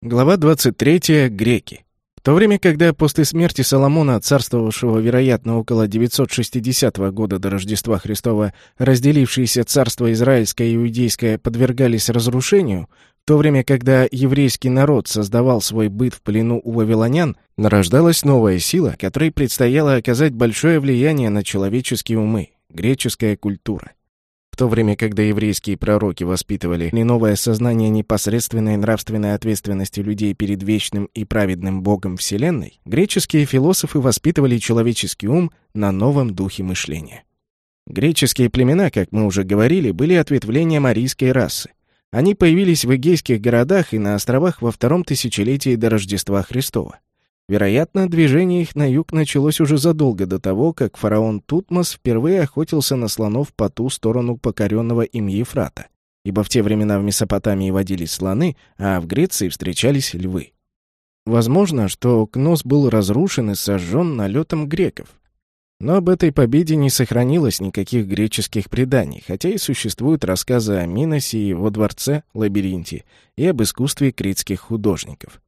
Глава 23. Греки. В то время, когда после смерти Соломона, царствовавшего, вероятно, около 960 года до Рождества Христова, разделившиеся царство Израильское и Иудейское подвергались разрушению, в то время, когда еврейский народ создавал свой быт в плену у вавилонян, нарождалась новая сила, которой предстояло оказать большое влияние на человеческие умы — греческая культура то время, когда еврейские пророки воспитывали не новое сознание непосредственной нравственной ответственности людей перед вечным и праведным Богом Вселенной, греческие философы воспитывали человеческий ум на новом духе мышления. Греческие племена, как мы уже говорили, были ответвлением арийской расы. Они появились в эгейских городах и на островах во втором тысячелетии до Рождества Христова. Вероятно, движение их на юг началось уже задолго до того, как фараон Тутмос впервые охотился на слонов по ту сторону покоренного им Ефрата, ибо в те времена в Месопотамии водились слоны, а в Греции встречались львы. Возможно, что Кнос был разрушен и сожжен налетом греков. Но об этой победе не сохранилось никаких греческих преданий, хотя и существуют рассказы о Миносе и его дворце, лабиринте, и об искусстве критских художников.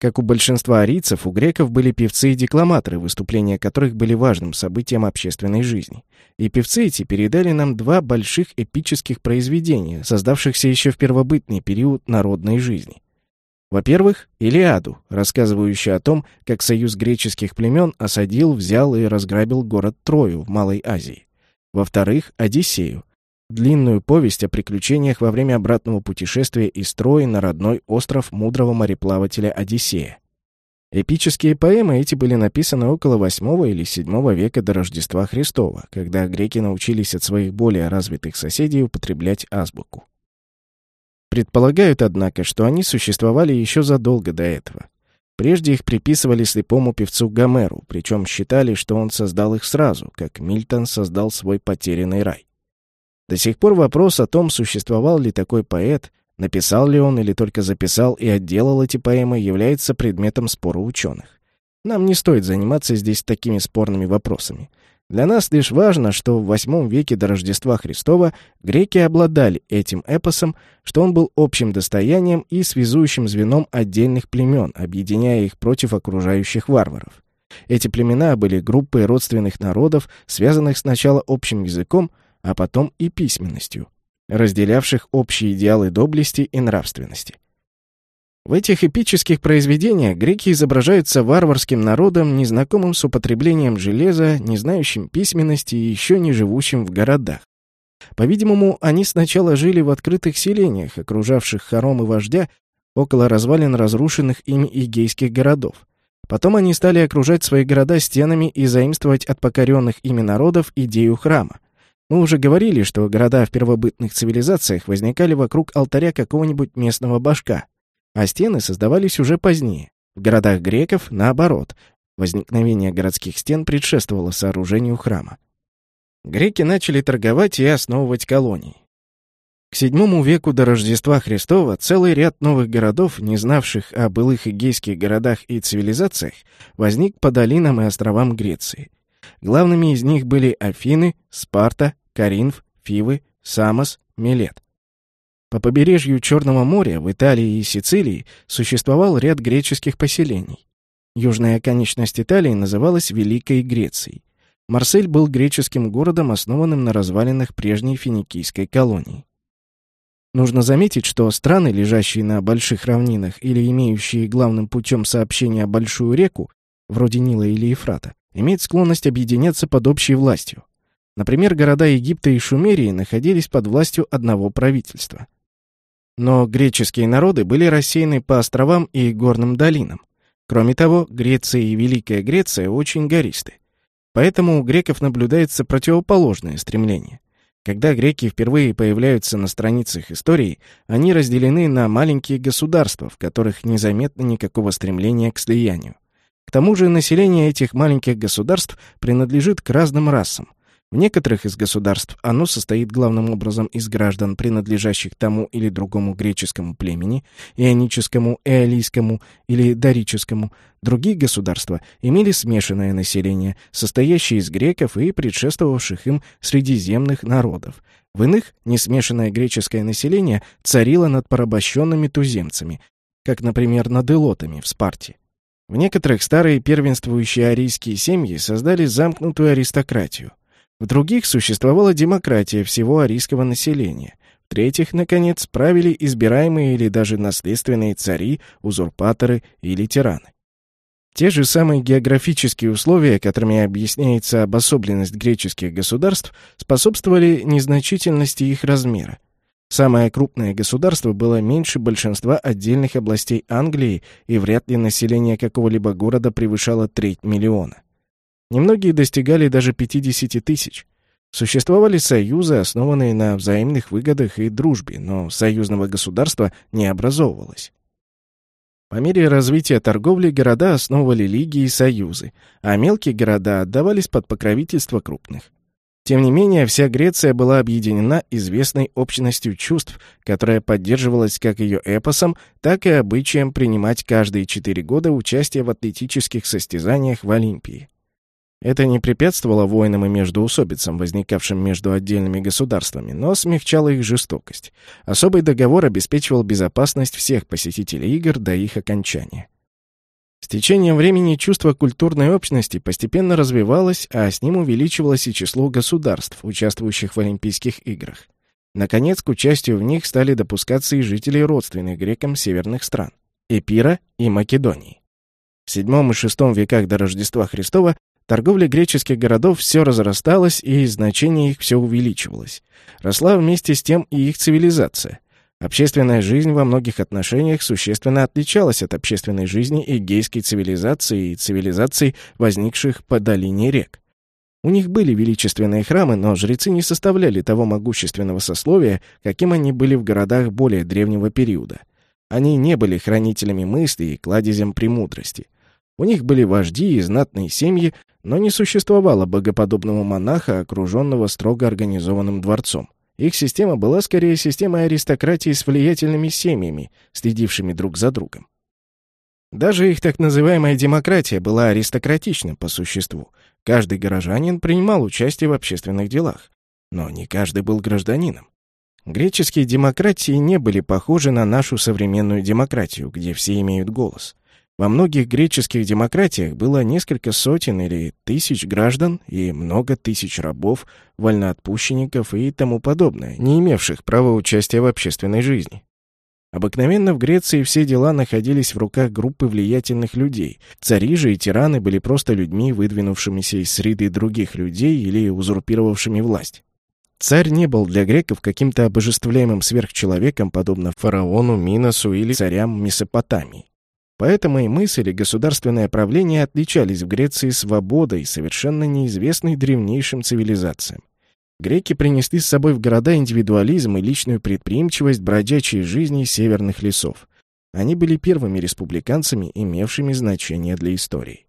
Как у большинства арийцев, у греков были певцы и декламаторы, выступления которых были важным событием общественной жизни. И певцы эти передали нам два больших эпических произведения, создавшихся еще в первобытный период народной жизни. Во-первых, Илиаду, рассказывающую о том, как союз греческих племен осадил, взял и разграбил город Трою в Малой Азии. Во-вторых, Одиссею, длинную повесть о приключениях во время обратного путешествия из Трои на родной остров мудрого мореплавателя Одиссея. Эпические поэмы эти были написаны около VIII или VII века до Рождества Христова, когда греки научились от своих более развитых соседей употреблять азбуку. Предполагают, однако, что они существовали еще задолго до этого. Прежде их приписывали слепому певцу Гомеру, причем считали, что он создал их сразу, как Мильтон создал свой потерянный рай. До сих пор вопрос о том, существовал ли такой поэт, написал ли он или только записал и отделал эти поэмы, является предметом спора ученых. Нам не стоит заниматься здесь такими спорными вопросами. Для нас лишь важно, что в VIII веке до Рождества Христова греки обладали этим эпосом, что он был общим достоянием и связующим звеном отдельных племен, объединяя их против окружающих варваров. Эти племена были группой родственных народов, связанных сначала общим языком, а потом и письменностью, разделявших общие идеалы доблести и нравственности. В этих эпических произведениях греки изображаются варварским народом, незнакомым с употреблением железа, не знающим письменности и еще не живущим в городах. По-видимому, они сначала жили в открытых селениях, окружавших хоромы вождя, около развалин разрушенных ими игейских городов. Потом они стали окружать свои города стенами и заимствовать от покоренных ими народов идею храма. Мы уже говорили, что города в первобытных цивилизациях возникали вокруг алтаря какого-нибудь местного башка, а стены создавались уже позднее. В городах греков, наоборот, возникновение городских стен предшествовало сооружению храма. Греки начали торговать и основывать колонии. К VII веку до Рождества Христова целый ряд новых городов, не знавших о былых эгейских городах и цивилизациях, возник по долинам и островам Греции. Главными из них были Афины, Спарта, Каринф, Фивы, Самос, Милет. По побережью Черного моря в Италии и Сицилии существовал ряд греческих поселений. Южная оконечность Италии называлась Великой Грецией. Марсель был греческим городом, основанным на развалинах прежней финикийской колонии. Нужно заметить, что страны, лежащие на больших равнинах или имеющие главным путем сообщения большую реку, вроде Нила или Ефрата, имеют склонность объединяться под общей властью. Например, города Египта и Шумерии находились под властью одного правительства. Но греческие народы были рассеяны по островам и горным долинам. Кроме того, Греция и Великая Греция очень гористы. Поэтому у греков наблюдается противоположное стремление. Когда греки впервые появляются на страницах истории, они разделены на маленькие государства, в которых незаметно никакого стремления к слиянию. К тому же население этих маленьких государств принадлежит к разным расам. В некоторых из государств оно состоит главным образом из граждан, принадлежащих тому или другому греческому племени, ионическому, эолийскому или дорическому. Другие государства имели смешанное население, состоящее из греков и предшествовавших им средиземных народов. В иных несмешанное греческое население царило над порабощенными туземцами, как, например, над элотами в Спарте. В некоторых старые первенствующие арийские семьи создали замкнутую аристократию. В других существовала демократия всего арийского населения. В-третьих, наконец, правили избираемые или даже наследственные цари, узурпаторы или тираны. Те же самые географические условия, которыми объясняется обособленность греческих государств, способствовали незначительности их размера. Самое крупное государство было меньше большинства отдельных областей Англии, и вряд ли население какого-либо города превышало треть миллиона. Немногие достигали даже 50 тысяч. Существовали союзы, основанные на взаимных выгодах и дружбе, но союзного государства не образовывалось. По мере развития торговли города основывали лиги и союзы, а мелкие города отдавались под покровительство крупных. Тем не менее, вся Греция была объединена известной общностью чувств, которая поддерживалась как ее эпосом, так и обычаем принимать каждые четыре года участие в атлетических состязаниях в Олимпии. Это не препятствовало войнам и междоусобицам, возникавшим между отдельными государствами, но смягчало их жестокость. Особый договор обеспечивал безопасность всех посетителей игр до их окончания. С течением времени чувство культурной общности постепенно развивалось, а с ним увеличивалось и число государств, участвующих в Олимпийских играх. Наконец, к участию в них стали допускаться и жители родственных грекам северных стран – Эпира и Македонии. В VII и VI веках до Рождества Христова Торговля греческих городов все разрасталась, и значение их все увеличивалось. Росла вместе с тем и их цивилизация. Общественная жизнь во многих отношениях существенно отличалась от общественной жизни эгейской цивилизации и цивилизаций, возникших по долине рек. У них были величественные храмы, но жрецы не составляли того могущественного сословия, каким они были в городах более древнего периода. Они не были хранителями мысли и кладезем премудрости. У них были вожди и знатные семьи, но не существовало богоподобного монаха, окруженного строго организованным дворцом. Их система была скорее системой аристократии с влиятельными семьями, следившими друг за другом. Даже их так называемая демократия была аристократична по существу. Каждый горожанин принимал участие в общественных делах, но не каждый был гражданином. Греческие демократии не были похожи на нашу современную демократию, где все имеют голос. Во многих греческих демократиях было несколько сотен или тысяч граждан и много тысяч рабов, вольноотпущенников и тому подобное, не имевших права участия в общественной жизни. Обыкновенно в Греции все дела находились в руках группы влиятельных людей. Цари же и тираны были просто людьми, выдвинувшимися из среды других людей или узурпировавшими власть. Царь не был для греков каким-то обожествляемым сверхчеловеком, подобно фараону, Миносу или царям Месопотамии. Поэтому и мысль и государственное правление отличались в Греции свободой, совершенно неизвестной древнейшим цивилизациям. Греки принесли с собой в города индивидуализм и личную предприимчивость бродячей жизни северных лесов. Они были первыми республиканцами, имевшими значение для истории.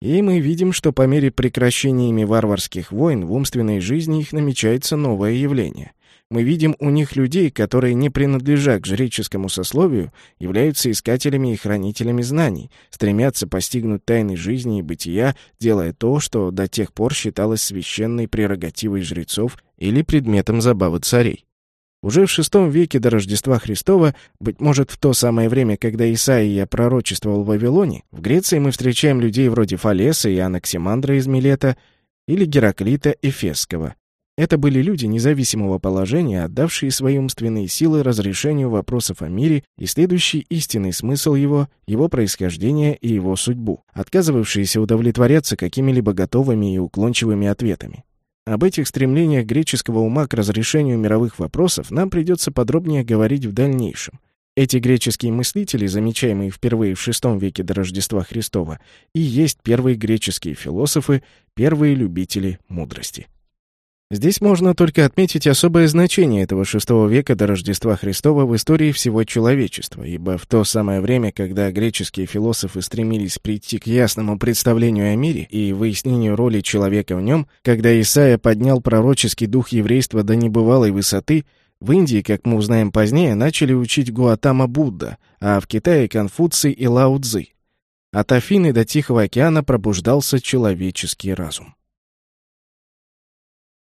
И мы видим, что по мере прекращения ими варварских войн в умственной жизни их намечается новое явление мы видим у них людей, которые, не принадлежа к жреческому сословию, являются искателями и хранителями знаний, стремятся постигнуть тайны жизни и бытия, делая то, что до тех пор считалось священной прерогативой жрецов или предметом забавы царей. Уже в VI веке до Рождества Христова, быть может, в то самое время, когда Исаия пророчествовал в Вавилоне, в Греции мы встречаем людей вроде Фалеса и Анаксимандра из Милета или Гераклита Эфесского, это были люди независимого положения, отдавшие свои умственные силы разрешению вопросов о мире, исследующие истинный смысл его, его происхождение и его судьбу, отказывавшиеся удовлетворяться какими-либо готовыми и уклончивыми ответами. Об этих стремлениях греческого ума к разрешению мировых вопросов нам придется подробнее говорить в дальнейшем. Эти греческие мыслители, замечаемые впервые в VI веке до Рождества Христова, и есть первые греческие философы, первые любители мудрости. Здесь можно только отметить особое значение этого VI века до Рождества Христова в истории всего человечества, ибо в то самое время, когда греческие философы стремились прийти к ясному представлению о мире и выяснению роли человека в нем, когда Исаия поднял пророческий дух еврейства до небывалой высоты, в Индии, как мы узнаем позднее, начали учить Гуатама Будда, а в Китае Конфуций и Лао Цзы. От Афины до Тихого океана пробуждался человеческий разум.